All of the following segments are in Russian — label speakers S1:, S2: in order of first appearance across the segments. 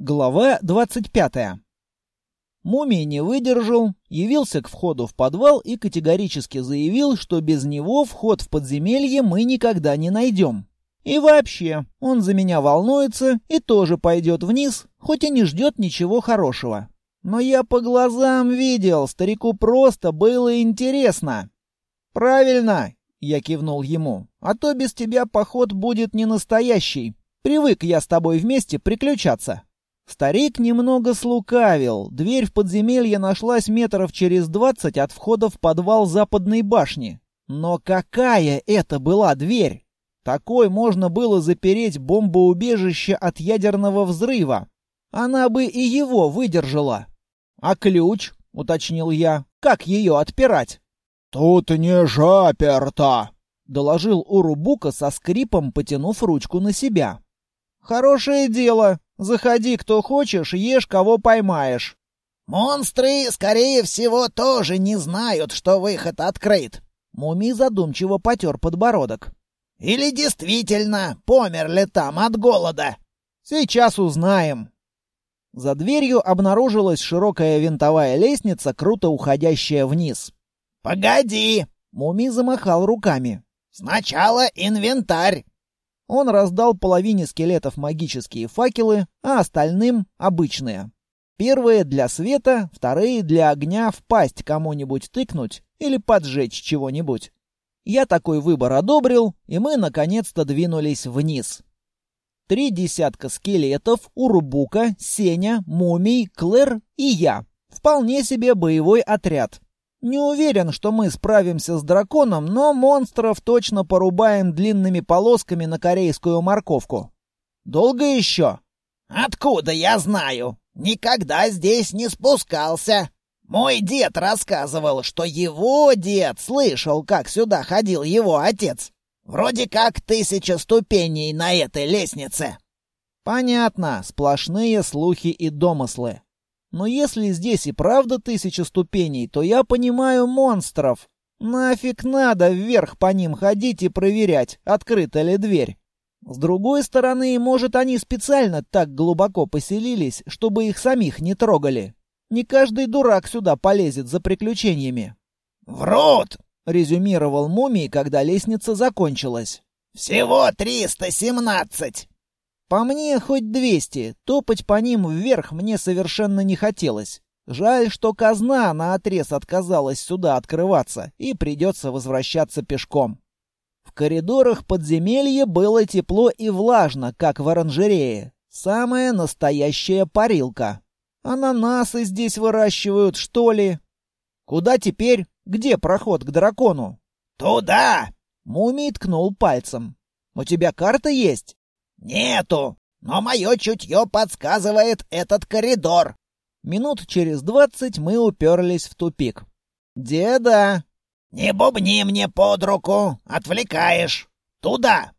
S1: Глава 25. Мумий не выдержал, явился к входу в подвал и категорически заявил, что без него вход в подземелье мы никогда не найдем. И вообще, он за меня волнуется и тоже пойдет вниз, хоть и не ждет ничего хорошего. Но я по глазам видел, старику просто было интересно. «Правильно!» — я кивнул ему. «А то без тебя поход будет не настоящий. Привык я с тобой вместе приключаться». Старик немного слукавил. Дверь в подземелье нашлась метров через двадцать от входа в подвал западной башни. Но какая это была дверь? Такой можно было запереть бомбоубежище от ядерного взрыва. Она бы и его выдержала. «А ключ?» — уточнил я. «Как ее отпирать?»
S2: «Тут не жаперто», —
S1: доложил Урубука со скрипом, потянув ручку на себя. «Хорошее дело. Заходи, кто хочешь, ешь, кого поймаешь».
S3: «Монстры, скорее всего, тоже не знают, что выход открыт».
S1: Мумий задумчиво потер подбородок.
S3: «Или действительно померли там от голода?»
S1: «Сейчас узнаем». За дверью обнаружилась широкая винтовая лестница, круто уходящая вниз.
S3: «Погоди!»
S1: — Мумий замахал руками.
S3: «Сначала инвентарь!»
S1: Он раздал половине скелетов магические факелы, а остальным — обычные. Первые для света, вторые для огня в пасть кому-нибудь тыкнуть или поджечь чего-нибудь. Я такой выбор одобрил, и мы наконец-то двинулись вниз. Три десятка скелетов, Урубука, Сеня, Мумий, Клэр и я. Вполне себе боевой отряд. Не уверен, что мы справимся с драконом, но монстров точно порубаем длинными полосками на корейскую морковку. Долго еще?
S3: Откуда я знаю? Никогда здесь не спускался. Мой дед рассказывал, что его дед слышал, как сюда ходил его отец. Вроде как тысяча ступеней на этой лестнице.
S1: Понятно, сплошные слухи и домыслы. Но если здесь и правда тысяча ступеней, то я понимаю монстров. Нафиг надо вверх по ним ходить и проверять, открыта ли дверь. С другой стороны, может, они специально так глубоко поселились, чтобы их самих не трогали. Не каждый дурак сюда полезет за приключениями.
S3: «Врут!»
S1: — резюмировал Мумий, когда лестница закончилась.
S3: «Всего триста семнадцать!»
S1: По мне хоть двести, топать по ним вверх мне совершенно не хотелось. Жаль, что казна наотрез отказалась сюда открываться, и придется возвращаться пешком. В коридорах подземелья было тепло и влажно, как в оранжерее. Самая настоящая парилка. Ананасы здесь выращивают, что ли? Куда теперь? Где проход к дракону?
S3: Туда!
S1: Мумий ткнул пальцем. У тебя карта есть?
S3: «Нету, но мое чутье подсказывает этот коридор».
S1: Минут через двадцать мы уперлись в тупик. «Деда!»
S3: «Не бубни мне под руку, отвлекаешь. Туда!»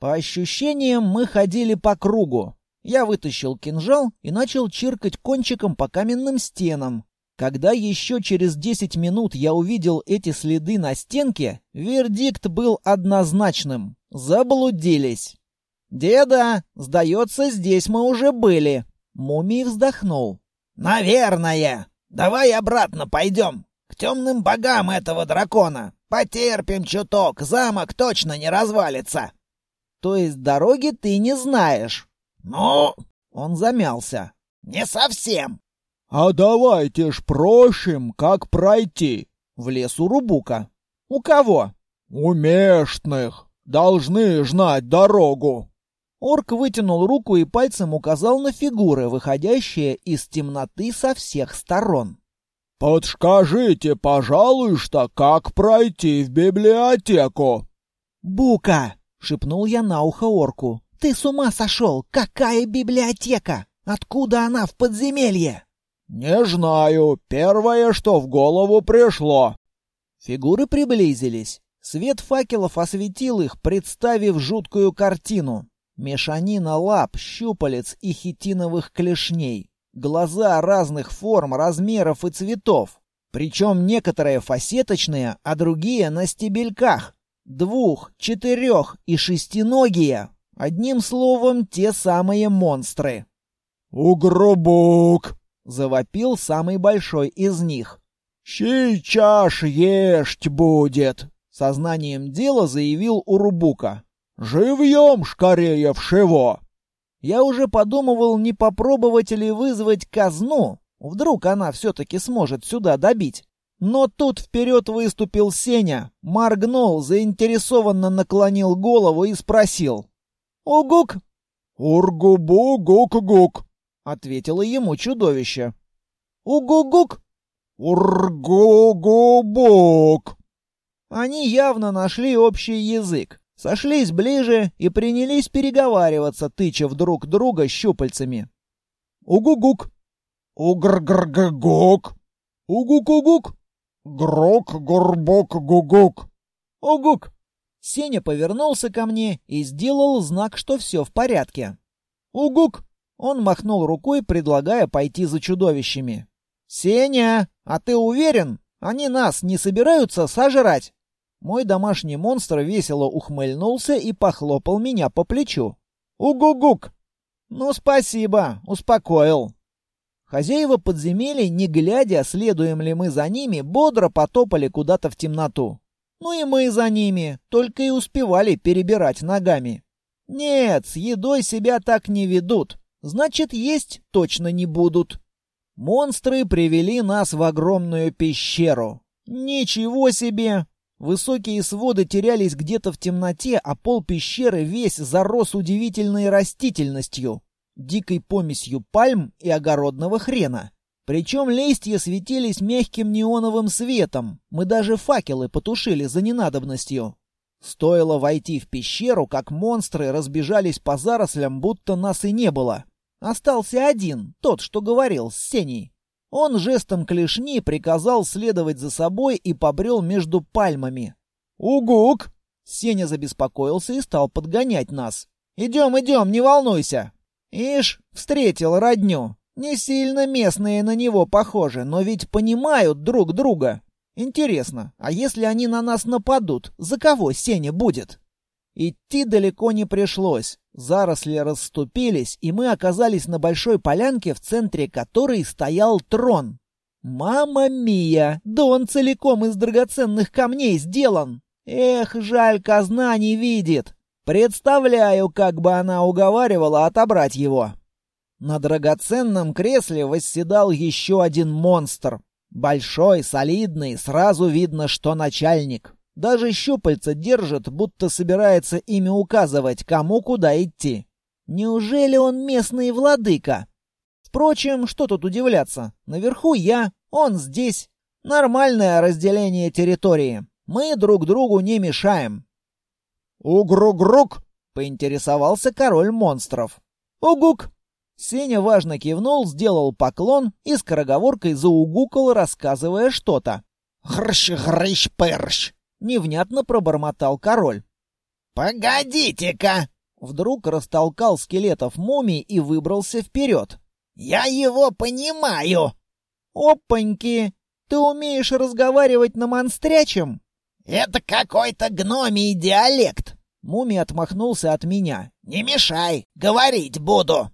S1: По ощущениям, мы ходили по кругу. Я вытащил кинжал и начал чиркать кончиком по каменным стенам. Когда еще через десять минут я увидел эти следы на стенке, вердикт был однозначным. Заблудились. «Деда, сдается, здесь мы уже были». Мумий вздохнул.
S3: «Наверное. Давай обратно пойдем. К темным богам этого дракона. Потерпим чуток, замок точно не развалится».
S1: «То есть дороги ты не знаешь?»
S3: «Ну...»
S1: Он замялся.
S3: «Не совсем».
S2: «А давайте ж прощим, как пройти».
S1: В лесу Рубука. «У кого?»
S2: «У местных. Должны знать дорогу».
S1: Орк вытянул руку и пальцем указал на фигуры, выходящие из темноты со всех сторон.
S2: «Подскажите, пожалуйста, как пройти в библиотеку?»
S1: «Бука!» — шепнул я на ухо орку. «Ты с ума сошел! Какая библиотека? Откуда она в подземелье?»
S2: «Не знаю. Первое, что в голову пришло».
S1: Фигуры приблизились. Свет факелов осветил их, представив жуткую картину. Мешанина лап, щупалец и хитиновых клешней. Глаза разных форм, размеров и цветов. Причем некоторые фасеточные, а другие на стебельках. Двух, четырех и шестиногие. Одним словом, те самые монстры.
S2: «Угробук!»
S1: — завопил самый большой из них.
S2: «Сейчас есть будет!»
S1: — сознанием дела заявил Урубука.
S2: «Живьем скорее вшего!»
S1: Я уже подумывал, не попробовать ли вызвать казну. Вдруг она все-таки сможет сюда добить. Но тут вперед выступил Сеня, моргнул, заинтересованно наклонил голову и спросил. «Угук?»
S2: «Ургубу-гук-гук», —
S1: ответило ему чудовище. «Угугук?»
S2: «Ургугубук».
S1: Они явно нашли общий язык, сошлись ближе и принялись переговариваться, тыча друг друга щупальцами. «Угугук!»
S2: «Угргрггук!»
S1: «Угук-угук!»
S2: «Грок-горбок-гугук!»
S1: «Угук!» Сеня повернулся ко мне и сделал знак, что все в порядке. «Угук!» Он махнул рукой, предлагая пойти за чудовищами. «Сеня, а ты уверен? Они нас не собираются сожрать?» Мой домашний монстр весело ухмыльнулся и похлопал меня по плечу. «Угугук!» «Ну, спасибо, успокоил». Хозяева подземелий, не глядя, следуем ли мы за ними, бодро потопали куда-то в темноту. Ну и мы за ними, только и успевали перебирать ногами. Нет, с едой себя так не ведут. Значит, есть точно не будут. Монстры привели нас в огромную пещеру. Ничего себе! Высокие своды терялись где-то в темноте, а пол пещеры весь зарос удивительной растительностью, дикой помесью пальм и огородного хрена. Причем листья светились мягким неоновым светом. Мы даже факелы потушили за ненадобностью. Стоило войти в пещеру, как монстры разбежались по зарослям, будто нас и не было. Остался один, тот, что говорил с Сеней. Он жестом клешни приказал следовать за собой и побрел между пальмами. «Угук!» Сеня забеспокоился и стал подгонять нас. «Идем, идем, не волнуйся!» Ишь, встретил родню. Не сильно местные на него похожи, но ведь понимают друг друга. Интересно, а если они на нас нападут, за кого Сеня будет? Идти далеко не пришлось. Заросли расступились, и мы оказались на большой полянке, в центре которой стоял трон. «Мама мия! Да он целиком из драгоценных камней сделан! Эх, жаль, казна не видит! Представляю, как бы она уговаривала отобрать его!» На драгоценном кресле восседал еще один монстр. Большой, солидный, сразу видно, что начальник. Даже щупальца держит, будто собирается ими указывать, кому куда идти. Неужели он местный владыка? Впрочем, что тут удивляться? Наверху я, он здесь. Нормальное разделение территории. Мы друг другу не мешаем.
S2: «Угругрук!»
S1: — поинтересовался король монстров. «Угук!» Сеня важно кивнул, сделал поклон и скороговоркой заугукал, рассказывая что-то.
S3: «Хрщ-хрыщ-пырщ!»
S1: — невнятно пробормотал король.
S3: «Погодите-ка!»
S1: Вдруг растолкал скелетов мумий и выбрался вперед.
S3: «Я его понимаю!»
S1: «Опаньки! Ты умеешь разговаривать на монстрячем?»
S3: «Это какой-то гномий диалект!»
S1: Мумий отмахнулся от меня.
S3: «Не мешай, говорить буду!»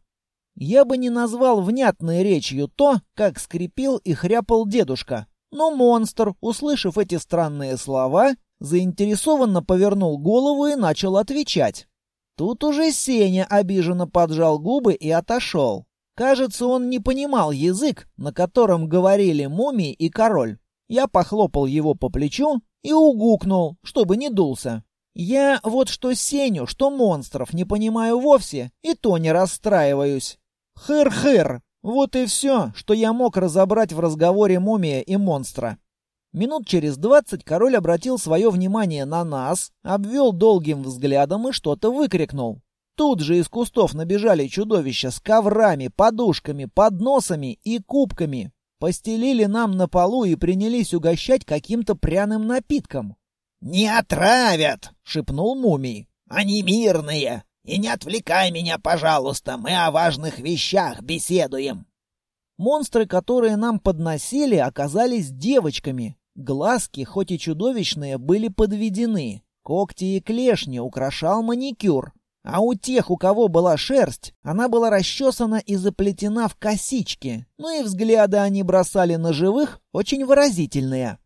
S1: Я бы не назвал внятной речью то, как скрипел и хряпал дедушка. Но монстр, услышав эти странные слова, заинтересованно повернул голову и начал отвечать. Тут уже Сеня обиженно поджал губы и отошел. Кажется, он не понимал язык, на котором говорили мумии и король. Я похлопал его по плечу и угукнул, чтобы не дулся. Я вот что Сеню, что монстров не понимаю вовсе, и то не расстраиваюсь. Хыр-хыр! Вот и все, что я мог разобрать в разговоре мумия и монстра. Минут через двадцать король обратил свое внимание на нас, обвел долгим взглядом и что-то выкрикнул. Тут же из кустов набежали чудовища с коврами, подушками, подносами и кубками. Постелили нам на полу и принялись угощать каким-то пряным напитком.
S3: «Не отравят!» — шепнул мумий. «Они мирные!» И не отвлекай меня, пожалуйста, мы о важных вещах беседуем.
S1: Монстры, которые нам подносили, оказались девочками. Глазки, хоть и чудовищные, были подведены. Когти и клешни украшал маникюр. А у тех, у кого была шерсть, она была расчесана и заплетена в косички, ну и взгляды они бросали на живых очень выразительные.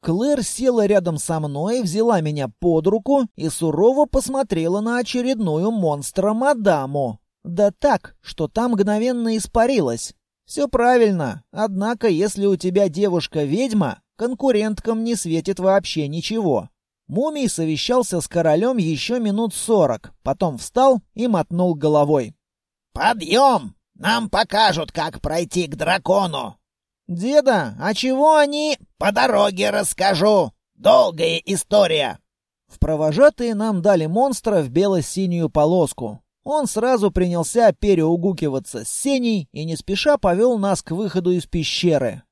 S1: Клэр села рядом со мной, взяла меня под руку и сурово посмотрела на очередную монстра-мадаму. Да так, что та мгновенно испарилась. Все правильно, однако если у тебя девушка-ведьма, конкуренткам не светит вообще ничего. Мумий совещался с королем еще минут сорок, потом встал и мотнул головой.
S3: «Подъем! Нам покажут, как пройти к дракону!»
S1: «Деда, а чего они...»
S3: «По дороге расскажу! Долгая история!»
S1: В провожатые нам дали монстра в бело-синюю полоску. Он сразу принялся переугукиваться с Сеней и не спеша повел нас к выходу из пещеры.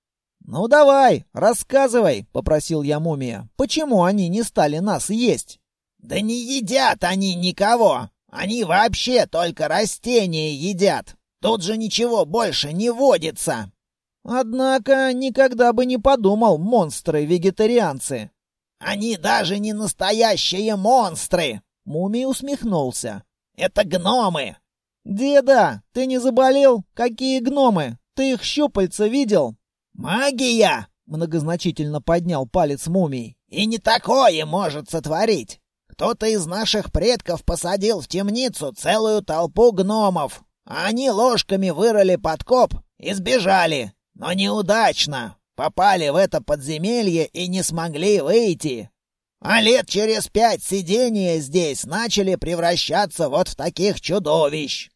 S1: «Ну давай, рассказывай», — попросил я мумия. «Почему они не стали нас есть?»
S3: «Да не едят они никого. Они вообще только растения едят. Тут же ничего больше не водится».
S1: «Однако никогда бы не подумал, монстры-вегетарианцы».
S3: «Они даже не настоящие монстры!»
S1: Мумий усмехнулся.
S3: «Это гномы!»
S1: «Деда, ты не заболел? Какие гномы? Ты их щупальца видел?»
S3: «Магия!» — многозначительно поднял палец мумий. «И не такое может сотворить. Кто-то из наших предков посадил в темницу целую толпу гномов. Они ложками вырыли подкоп и сбежали, но неудачно. Попали в это подземелье и не смогли выйти. А лет через пять сидения здесь начали превращаться вот в таких чудовищ».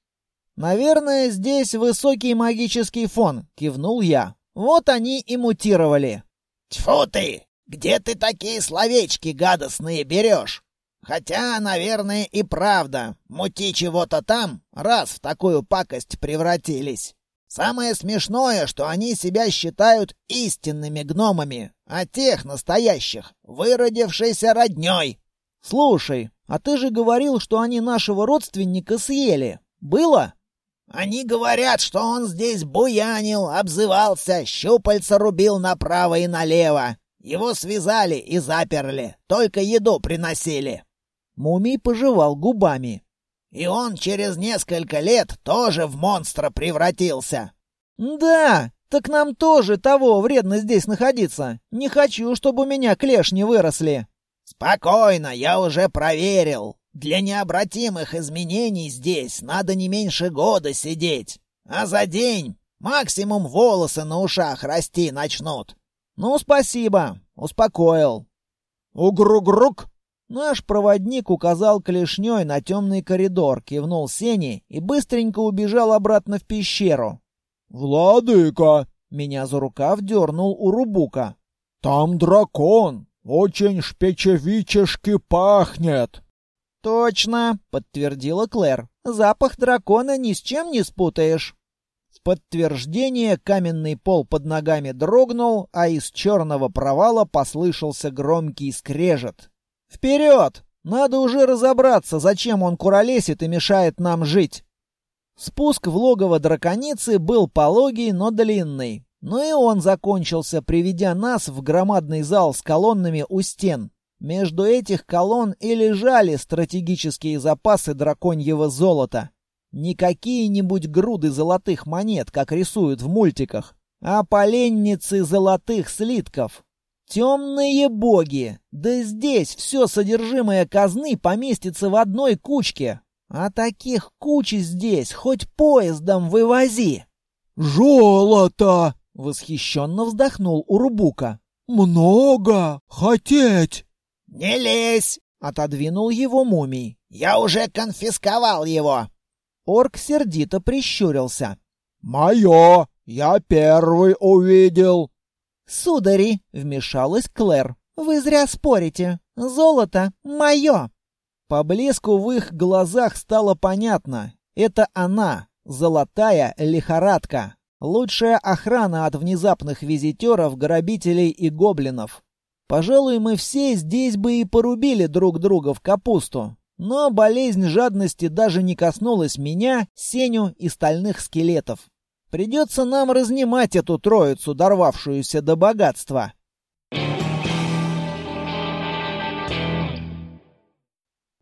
S1: «Наверное, здесь высокий магический фон», — кивнул я. Вот они и мутировали.
S3: Тьфу ты! Где ты такие словечки гадостные берешь? Хотя, наверное, и правда, мути чего-то там, раз в такую пакость превратились. Самое смешное, что они себя считают истинными гномами, а тех настоящих — выродившейся роднёй.
S1: Слушай, а ты же говорил, что они нашего родственника съели. Было?
S3: Они говорят, что он здесь буянил, обзывался, щупальца рубил направо и налево. Его связали и заперли, только еду приносили.
S1: Мумий пожевал губами.
S3: И он через несколько лет тоже в монстра превратился.
S1: Да, так нам тоже того вредно здесь находиться. Не хочу, чтобы у меня клешни выросли.
S3: Спокойно, я уже проверил. Для необратимых изменений здесь надо не меньше года сидеть. А за день максимум волосы на ушах расти начнут.
S1: Ну, спасибо, успокоил.
S2: Угругрук.
S1: Наш проводник указал клешней на темный коридор, кивнул Сене и быстренько убежал обратно в пещеру.
S2: «Владыка!»
S1: — меня за рукав дернул Урубука.
S2: «Там дракон! Очень шпечевичешки пахнет!»
S1: «Точно!» — подтвердила Клэр. «Запах дракона ни с чем не спутаешь». В подтверждение каменный пол под ногами дрогнул, а из черного провала послышался громкий скрежет. «Вперед! Надо уже разобраться, зачем он куролесит и мешает нам жить!» Спуск в логово драконицы был пологий, но длинный. Но и он закончился, приведя нас в громадный зал с колоннами у стен. Между этих колонн и лежали стратегические запасы драконьего золота. Не какие-нибудь груды золотых монет, как рисуют в мультиках, а поленницы золотых слитков. Темные боги! Да здесь все содержимое казны поместится в одной кучке. А таких куч здесь хоть поездом вывози.
S2: «Золото!»
S1: — восхищенно вздохнул Урубука.
S2: «Много хотеть!»
S3: «Не лезь!»
S1: — отодвинул его мумий.
S3: «Я уже конфисковал его!»
S1: Орк сердито прищурился.
S2: «Мое! Я первый увидел!»
S1: «Судари!» — вмешалась Клэр. «Вы зря спорите. Золото мое!» По блеску в их глазах стало понятно. Это она, золотая лихорадка. Лучшая охрана от внезапных визитеров, грабителей и гоблинов. Пожалуй, мы все здесь бы и порубили друг друга в капусту. Но болезнь жадности даже не коснулась меня, Сеню и стальных скелетов. Придется нам разнимать эту троицу, дорвавшуюся до богатства.